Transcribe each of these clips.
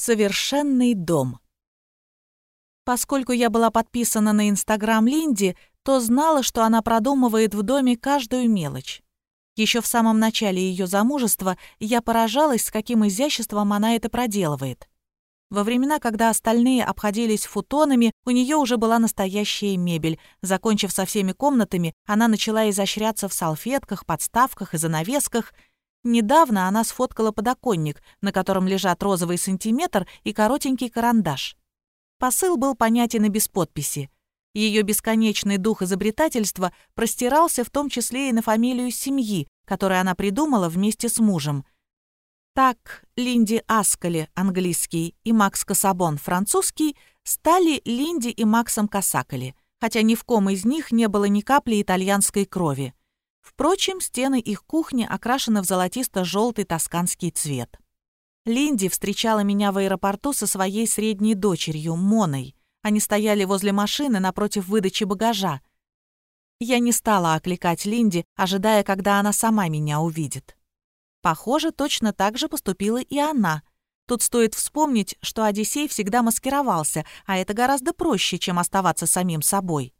Совершенный дом. Поскольку я была подписана на Инстаграм Линди, то знала, что она продумывает в доме каждую мелочь. Еще в самом начале ее замужества я поражалась, с каким изяществом она это проделывает. Во времена, когда остальные обходились футонами, у нее уже была настоящая мебель. Закончив со всеми комнатами, она начала изощряться в салфетках, подставках и занавесках. Недавно она сфоткала подоконник, на котором лежат розовый сантиметр и коротенький карандаш. Посыл был понятен и без подписи. Ее бесконечный дух изобретательства простирался в том числе и на фамилию семьи, которую она придумала вместе с мужем. Так Линди Аскали, английский, и Макс Касабон, французский, стали Линди и Максом Касакали, хотя ни в ком из них не было ни капли итальянской крови. Впрочем, стены их кухни окрашены в золотисто-желтый тосканский цвет. Линди встречала меня в аэропорту со своей средней дочерью, Моной. Они стояли возле машины напротив выдачи багажа. Я не стала окликать Линди, ожидая, когда она сама меня увидит. Похоже, точно так же поступила и она. Тут стоит вспомнить, что Одиссей всегда маскировался, а это гораздо проще, чем оставаться самим собой.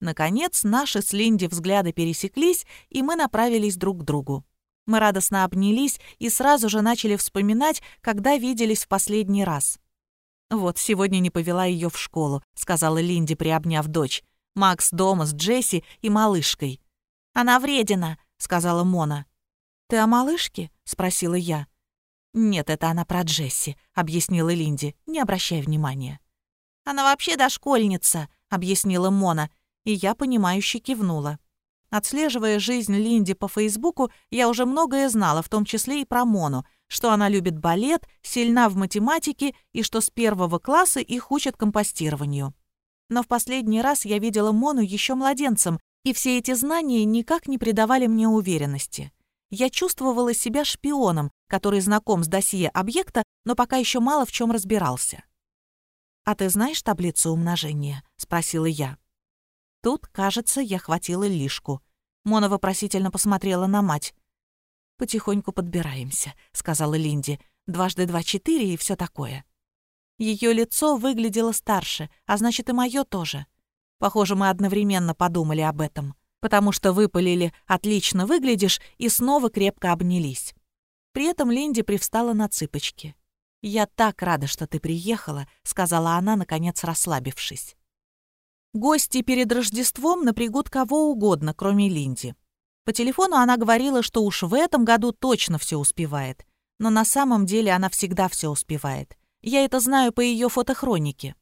Наконец, наши с Линди взгляды пересеклись, и мы направились друг к другу. Мы радостно обнялись и сразу же начали вспоминать, когда виделись в последний раз. «Вот, сегодня не повела ее в школу», — сказала Линди, приобняв дочь. «Макс дома с Джесси и малышкой». «Она вредина», — сказала Мона. «Ты о малышке?» — спросила я. «Нет, это она про Джесси», — объяснила Линди. «Не обращай внимания». «Она вообще дошкольница», — объяснила Мона, и я, понимающе кивнула. Отслеживая жизнь Линди по Фейсбуку, я уже многое знала, в том числе и про Мону, что она любит балет, сильна в математике и что с первого класса их учат компостированию. Но в последний раз я видела Мону еще младенцем, и все эти знания никак не придавали мне уверенности. Я чувствовала себя шпионом, который знаком с досье объекта, но пока еще мало в чем разбирался. «А ты знаешь таблицу умножения?» — спросила я. Тут, кажется, я хватила лишку. Мона вопросительно посмотрела на мать. «Потихоньку подбираемся», — сказала Линди. «Дважды два — четыре и все такое». Ее лицо выглядело старше, а значит и мое тоже. Похоже, мы одновременно подумали об этом, потому что выпалили «отлично выглядишь» и снова крепко обнялись. При этом Линди привстала на цыпочки. «Я так рада, что ты приехала», — сказала она, наконец расслабившись. Гости перед Рождеством напрягут кого угодно, кроме Линди. По телефону она говорила, что уж в этом году точно все успевает. Но на самом деле она всегда все успевает. Я это знаю по ее фотохронике.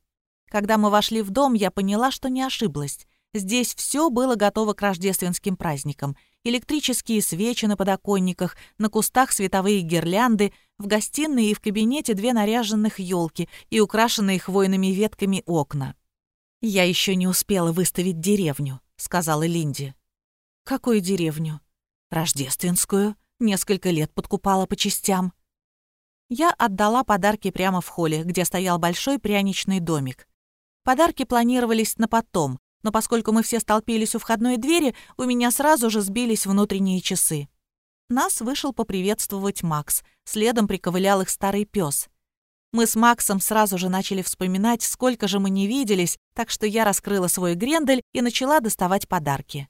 Когда мы вошли в дом, я поняла, что не ошиблась. Здесь все было готово к рождественским праздникам. Электрические свечи на подоконниках, на кустах световые гирлянды, в гостиной и в кабинете две наряженных елки и украшенные хвойными ветками окна. «Я еще не успела выставить деревню», — сказала Линди. «Какую деревню?» «Рождественскую. Несколько лет подкупала по частям». Я отдала подарки прямо в холле, где стоял большой пряничный домик. Подарки планировались на потом, но поскольку мы все столпились у входной двери, у меня сразу же сбились внутренние часы. Нас вышел поприветствовать Макс, следом приковылял их старый пес. Мы с Максом сразу же начали вспоминать, сколько же мы не виделись, так что я раскрыла свой грендель и начала доставать подарки.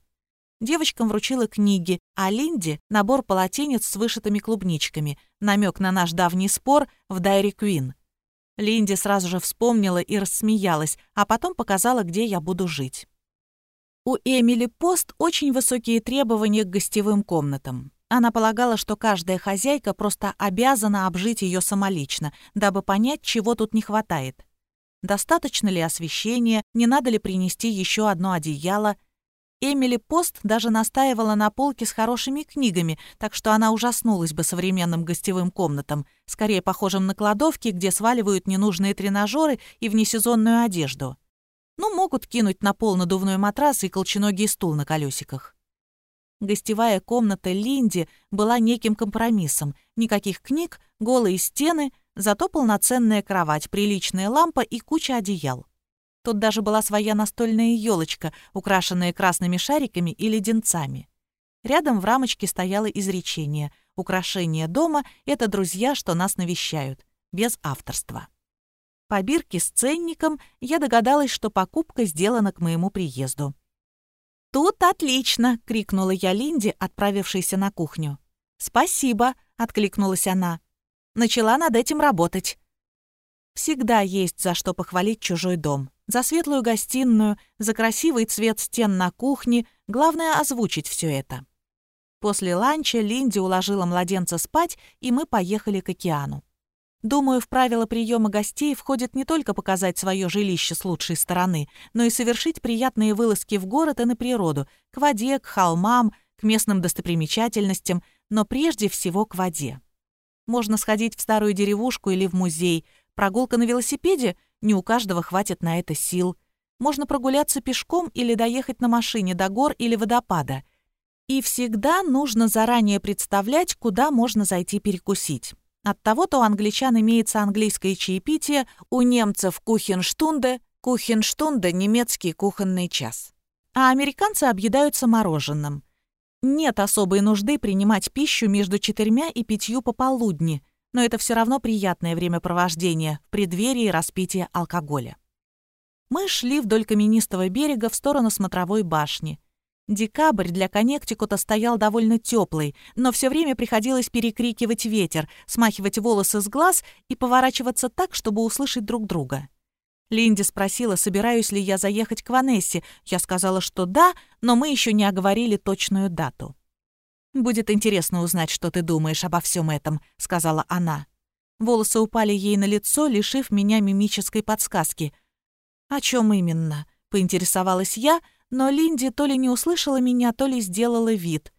Девочкам вручила книги, а Линде — набор полотенец с вышитыми клубничками, намек на наш давний спор в Дайри Квин. Линде сразу же вспомнила и рассмеялась, а потом показала, где я буду жить. У Эмили Пост очень высокие требования к гостевым комнатам. Она полагала, что каждая хозяйка просто обязана обжить ее самолично, дабы понять, чего тут не хватает. Достаточно ли освещения, не надо ли принести еще одно одеяло. Эмили Пост даже настаивала на полке с хорошими книгами, так что она ужаснулась бы современным гостевым комнатам, скорее похожим на кладовки, где сваливают ненужные тренажеры и внесезонную одежду. Ну, могут кинуть на пол надувной матрас и колченогий стул на колесиках. Гостевая комната Линди была неким компромиссом. Никаких книг, голые стены, зато полноценная кровать, приличная лампа и куча одеял. Тут даже была своя настольная елочка, украшенная красными шариками и леденцами. Рядом в рамочке стояло изречение «Украшение дома — это друзья, что нас навещают». без авторства. По бирке с ценником я догадалась, что покупка сделана к моему приезду. «Тут отлично!» — крикнула я Линде, отправившейся на кухню. «Спасибо!» — откликнулась она. «Начала над этим работать». Всегда есть за что похвалить чужой дом. За светлую гостиную, за красивый цвет стен на кухне. Главное — озвучить все это. После ланча Линди уложила младенца спать, и мы поехали к океану. Думаю, в правила приема гостей входит не только показать свое жилище с лучшей стороны, но и совершить приятные вылазки в город и на природу, к воде, к холмам, к местным достопримечательностям, но прежде всего к воде. Можно сходить в старую деревушку или в музей. Прогулка на велосипеде — не у каждого хватит на это сил. Можно прогуляться пешком или доехать на машине до гор или водопада. И всегда нужно заранее представлять, куда можно зайти перекусить. От того-то у англичан имеется английское чаепитие, у немцев кухенштунде, кухенштунде – немецкий кухонный час. А американцы объедаются мороженым. Нет особой нужды принимать пищу между четырьмя и пятью пополудни, но это все равно приятное времяпровождение в преддверии распития алкоголя. Мы шли вдоль каменистого берега в сторону смотровой башни. Декабрь для Коннектикута стоял довольно теплый, но все время приходилось перекрикивать ветер, смахивать волосы с глаз и поворачиваться так, чтобы услышать друг друга. Линди спросила, собираюсь ли я заехать к Ванессе. Я сказала, что да, но мы еще не оговорили точную дату. «Будет интересно узнать, что ты думаешь обо всем этом», — сказала она. Волосы упали ей на лицо, лишив меня мимической подсказки. «О чем именно?» — поинтересовалась я — но Линди то ли не услышала меня, то ли сделала вид.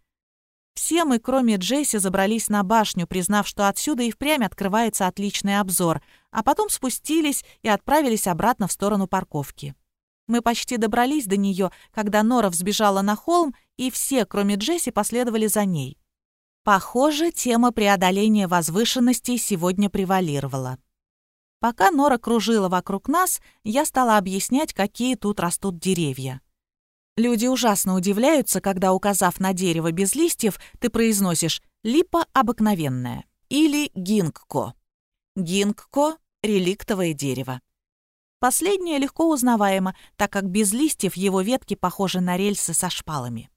Все мы, кроме Джесси, забрались на башню, признав, что отсюда и впрямь открывается отличный обзор, а потом спустились и отправились обратно в сторону парковки. Мы почти добрались до нее, когда Нора взбежала на холм, и все, кроме Джесси, последовали за ней. Похоже, тема преодоления возвышенностей сегодня превалировала. Пока Нора кружила вокруг нас, я стала объяснять, какие тут растут деревья. Люди ужасно удивляются, когда, указав на дерево без листьев, ты произносишь «липа обыкновенная» или «гингко». Гингко — реликтовое дерево. Последнее легко узнаваемо, так как без листьев его ветки похожи на рельсы со шпалами.